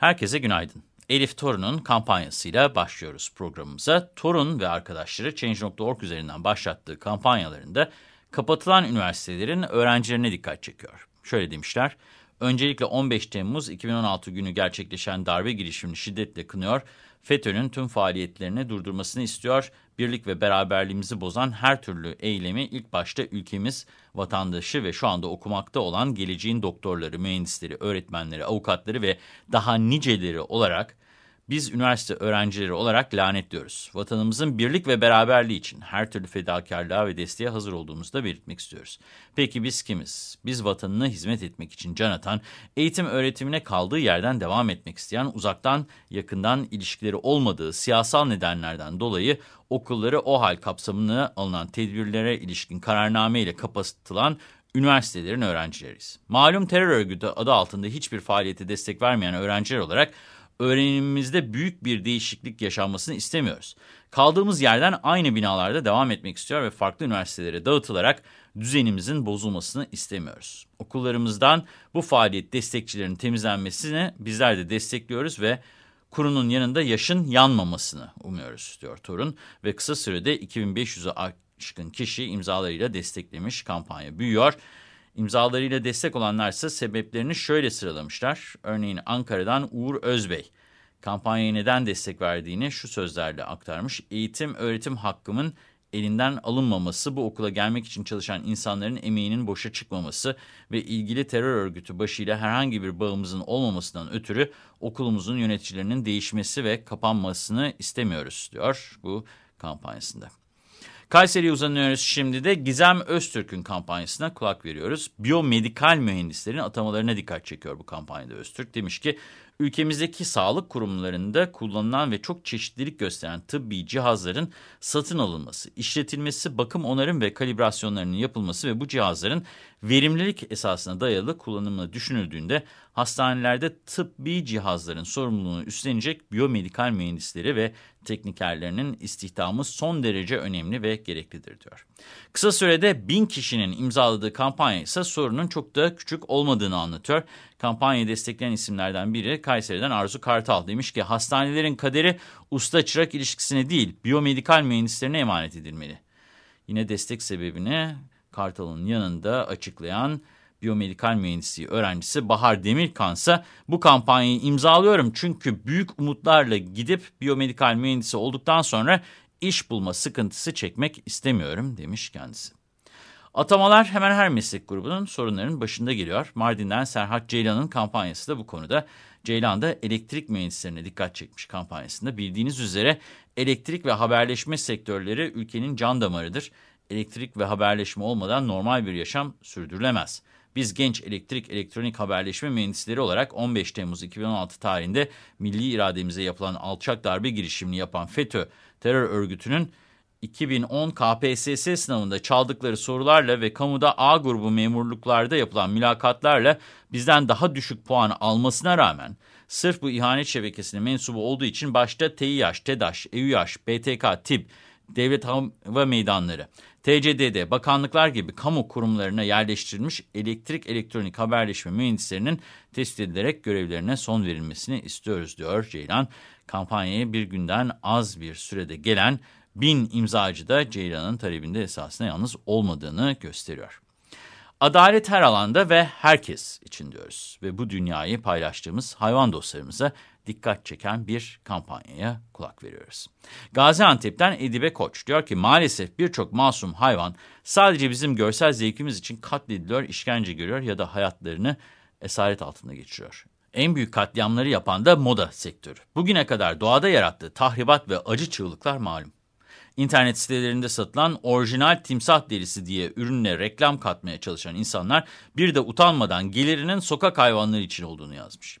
Herkese günaydın. Elif Torun'un kampanyasıyla başlıyoruz programımıza. Torun ve arkadaşları Change.org üzerinden başlattığı kampanyalarında kapatılan üniversitelerin öğrencilerine dikkat çekiyor. Şöyle demişler, öncelikle 15 Temmuz 2016 günü gerçekleşen darbe girişimini şiddetle kınıyor, FETÖ'nün tüm faaliyetlerini durdurmasını istiyor, birlik ve beraberliğimizi bozan her türlü eylemi ilk başta ülkemiz, vatandaşı ve şu anda okumakta olan geleceğin doktorları, mühendisleri, öğretmenleri, avukatları ve daha niceleri olarak biz üniversite öğrencileri olarak lanetliyoruz. Vatanımızın birlik ve beraberliği için her türlü fedakarlığa ve desteğe hazır olduğumuzu da belirtmek istiyoruz. Peki biz kimiz? Biz vatanına hizmet etmek için can atan, eğitim öğretimine kaldığı yerden devam etmek isteyen, uzaktan yakından ilişkileri olmadığı siyasal nedenlerden dolayı okulları o hal kapsamına alınan tedbirlere ilişkin kararname ile kapatılan üniversitelerin öğrencileriyiz. Malum terör örgütü adı altında hiçbir faaliyete destek vermeyen öğrenciler olarak öğrenimimizde büyük bir değişiklik yaşanmasını istemiyoruz. Kaldığımız yerden aynı binalarda devam etmek istiyor ve farklı üniversitelere dağıtılarak düzenimizin bozulmasını istemiyoruz. Okullarımızdan bu faaliyet destekçilerinin temizlenmesini bizler de destekliyoruz ve kurunun yanında yaşın yanmamasını umuyoruz diyor Torun ve kısa sürede 2500'ü aşkın kişi imzalarıyla desteklemiş kampanya büyüyor. İmzalarıyla destek olanlar ise sebeplerini şöyle sıralamışlar. Örneğin Ankara'dan Uğur Özbey kampanyaya neden destek verdiğini şu sözlerle aktarmış. Eğitim, öğretim hakkımın elinden alınmaması, bu okula gelmek için çalışan insanların emeğinin boşa çıkmaması ve ilgili terör örgütü başıyla herhangi bir bağımızın olmamasından ötürü okulumuzun yöneticilerinin değişmesi ve kapanmasını istemiyoruz diyor bu kampanyasında. Kayseri'ye uzanıyoruz şimdi de Gizem Öztürk'ün kampanyasına kulak veriyoruz. Biyomedikal mühendislerin atamalarına dikkat çekiyor bu kampanyada Öztürk. Demiş ki ülkemizdeki sağlık kurumlarında kullanılan ve çok çeşitlilik gösteren tıbbi cihazların satın alınması, işletilmesi, bakım onarım ve kalibrasyonlarının yapılması ve bu cihazların verimlilik esasına dayalı kullanımına düşünüldüğünde hastanelerde tıbbi cihazların sorumluluğunu üstlenecek biyomedikal mühendisleri ve teknikerlerinin istihdamı son derece önemli ve gereklidir diyor. Kısa sürede bin kişinin imzaladığı kampanya ise sorunun çok da küçük olmadığını anlatıyor. Kampanyayı destekleyen isimlerden biri Kayseri'den Arzu Kartal demiş ki hastanelerin kaderi usta çırak ilişkisine değil biyomedikal mühendislerine emanet edilmeli. Yine destek sebebini Kartal'ın yanında açıklayan biyomedikal mühendisliği öğrencisi Bahar Demirkan ise bu kampanyayı imzalıyorum çünkü büyük umutlarla gidip biyomedikal mühendisi olduktan sonra iş bulma sıkıntısı çekmek istemiyorum demiş kendisi. Atamalar hemen her meslek grubunun sorunlarının başında geliyor. Mardin'den Serhat Ceylan'ın kampanyası da bu konuda. Ceylan da elektrik mühendislerine dikkat çekmiş kampanyasında. Bildiğiniz üzere elektrik ve haberleşme sektörleri ülkenin can damarıdır. Elektrik ve haberleşme olmadan normal bir yaşam sürdürülemez. Biz genç elektrik elektronik haberleşme mühendisleri olarak 15 Temmuz 2016 tarihinde milli irademize yapılan alçak darbe girişimini yapan FETÖ terör örgütünün 2010 KPSS sınavında çaldıkları sorularla ve kamuda A grubu memurluklarda yapılan mülakatlarla bizden daha düşük puan almasına rağmen sırf bu ihanet şebekesine mensubu olduğu için başta TİH, TEDAŞ, EÜYAŞ, BTK, TİP, Devlet Hava Meydanları, TCDD, bakanlıklar gibi kamu kurumlarına yerleştirilmiş elektrik elektronik haberleşme mühendislerinin tespit edilerek görevlerine son verilmesini istiyoruz diyor Ceylan. Kampanyaya bir günden az bir sürede gelen bin imzacı da Ceylan'ın talebinde esasına yalnız olmadığını gösteriyor. Adalet her alanda ve herkes için diyoruz ve bu dünyayı paylaştığımız hayvan dostlarımıza dikkat çeken bir kampanyaya kulak veriyoruz. Gaziantep'ten Edibe Koç diyor ki maalesef birçok masum hayvan sadece bizim görsel zevkimiz için katlediliyor, işkence görüyor ya da hayatlarını esaret altında geçiriyor. En büyük katliamları yapan da moda sektörü. Bugüne kadar doğada yarattığı tahribat ve acı çığlıklar malum. İnternet sitelerinde satılan orijinal timsah derisi diye ürünle reklam katmaya çalışan insanlar bir de utanmadan gelirinin sokak hayvanları için olduğunu yazmış.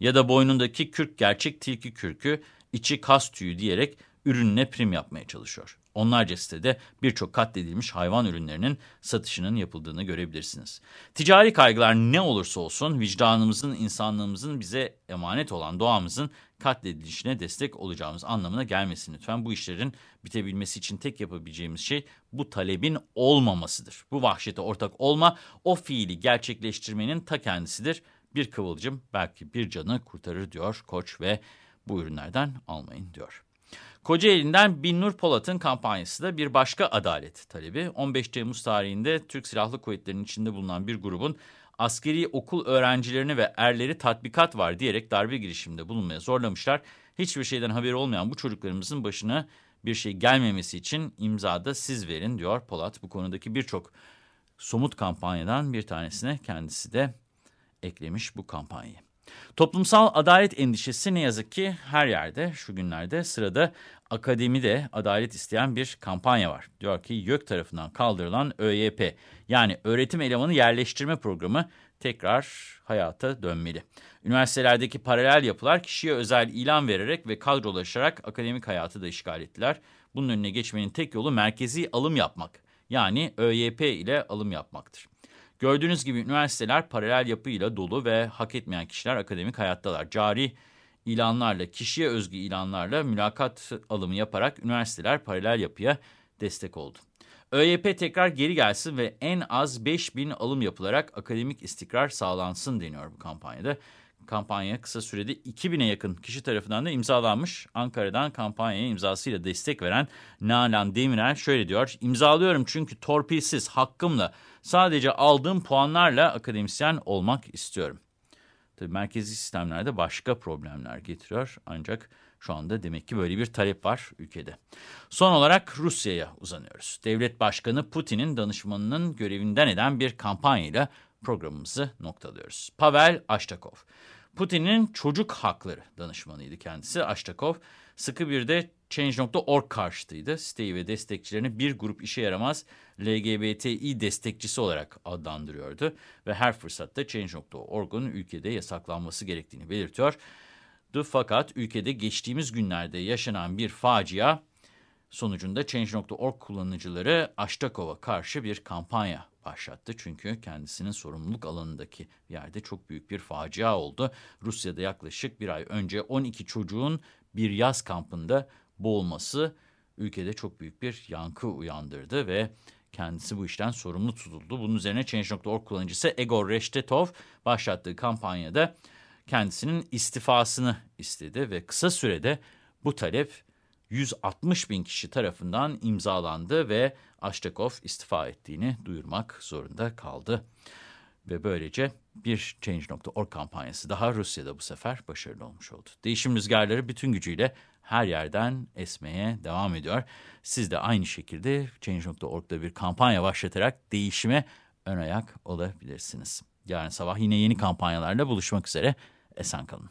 Ya da boynundaki kürk gerçek tilki kürkü, içi kas tüyü diyerek ürününe prim yapmaya çalışıyor. Onlarca sitede birçok katledilmiş hayvan ürünlerinin satışının yapıldığını görebilirsiniz. Ticari kaygılar ne olursa olsun vicdanımızın, insanlığımızın bize emanet olan doğamızın katledilişine destek olacağımız anlamına gelmesin lütfen. Bu işlerin bitebilmesi için tek yapabileceğimiz şey bu talebin olmamasıdır. Bu vahşete ortak olma o fiili gerçekleştirmenin ta kendisidir. Bir kıvılcım belki bir canı kurtarır diyor Koç ve bu ürünlerden almayın diyor. Kocaeli'nden Binnur Polat'ın kampanyası da bir başka adalet talebi. 15 Temmuz tarihinde Türk Silahlı Kuvvetleri'nin içinde bulunan bir grubun askeri okul öğrencilerini ve erleri tatbikat var diyerek darbe girişiminde bulunmaya zorlamışlar. Hiçbir şeyden haberi olmayan bu çocuklarımızın başına bir şey gelmemesi için imzada siz verin diyor Polat. Bu konudaki birçok somut kampanyadan bir tanesine kendisi de eklemiş bu kampanyayı. Toplumsal adalet endişesi ne yazık ki her yerde şu günlerde sırada akademide adalet isteyen bir kampanya var. Diyor ki YÖK tarafından kaldırılan ÖYP yani öğretim elemanı yerleştirme programı tekrar hayata dönmeli. Üniversitelerdeki paralel yapılar kişiye özel ilan vererek ve kadrolaşarak akademik hayatı da işgal ettiler. Bunun önüne geçmenin tek yolu merkezi alım yapmak yani ÖYP ile alım yapmaktır. Gördüğünüz gibi üniversiteler paralel yapıyla dolu ve hak etmeyen kişiler akademik hayattalar. Cari ilanlarla, kişiye özgü ilanlarla mülakat alımı yaparak üniversiteler paralel yapıya destek oldu. ÖYP tekrar geri gelsin ve en az 5000 alım yapılarak akademik istikrar sağlansın deniyor bu kampanyada. Kampanya kısa sürede 2000'e yakın kişi tarafından da imzalanmış. Ankara'dan kampanyaya imzasıyla destek veren Nalan Demirel şöyle diyor. İmzalıyorum çünkü torpilsiz, hakkımla, sadece aldığım puanlarla akademisyen olmak istiyorum. Tabii merkezi sistemlerde başka problemler getiriyor ancak şu anda demek ki böyle bir talep var ülkede. Son olarak Rusya'ya uzanıyoruz. Devlet Başkanı Putin'in danışmanının görevinden eden bir kampanyayla programımızı noktalıyoruz. Pavel Ashtakov. Putin'in çocuk hakları danışmanıydı kendisi. Ashtakov sıkı bir de Change.org karşıtıydı. Siteyi ve destekçilerini bir grup işe yaramaz LGBTİ destekçisi olarak adlandırıyordu. Ve her fırsatta Change.org'un ülkede yasaklanması gerektiğini belirtiyor. Fakat ülkede geçtiğimiz günlerde yaşanan bir facia sonucunda Change.org kullanıcıları Ashtakov'a karşı bir kampanya başlattı. Çünkü kendisinin sorumluluk alanındaki yerde çok büyük bir facia oldu. Rusya'da yaklaşık bir ay önce 12 çocuğun bir yaz kampında boğulması ülkede çok büyük bir yankı uyandırdı ve kendisi bu işten sorumlu tutuldu. Bunun üzerine Change.org kullanıcısı Egor Reştetov başlattığı kampanyada kendisinin istifasını istedi ve kısa sürede bu talep 160 bin kişi tarafından imzalandı ve Ashtakov istifa ettiğini duyurmak zorunda kaldı. Ve böylece bir Change.org kampanyası daha Rusya'da bu sefer başarılı olmuş oldu. Değişim rüzgarları bütün gücüyle her yerden esmeye devam ediyor. Siz de aynı şekilde Change.org'da bir kampanya başlatarak değişime ön ayak olabilirsiniz. Yarın sabah yine yeni kampanyalarla buluşmak üzere. Esen kalın.